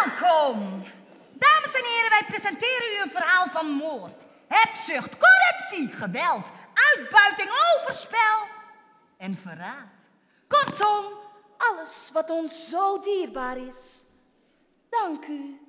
Kortom, dames en heren, wij presenteren u een verhaal van moord, hebzucht, corruptie, geweld, uitbuiting, overspel en verraad. Kortom, alles wat ons zo dierbaar is. Dank u.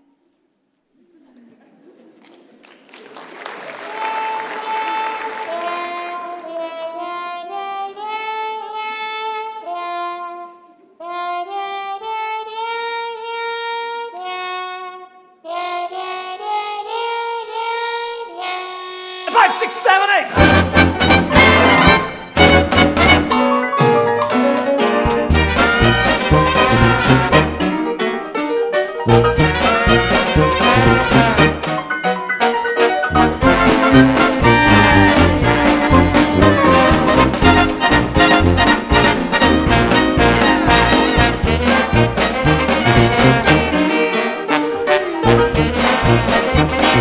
five, six, seven, eight.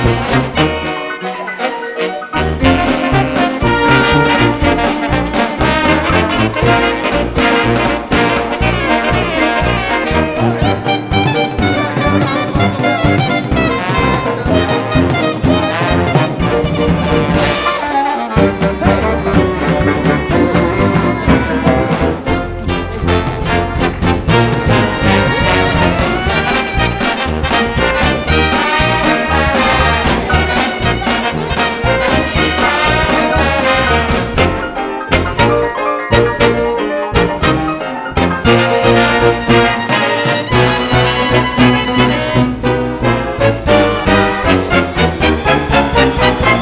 Thank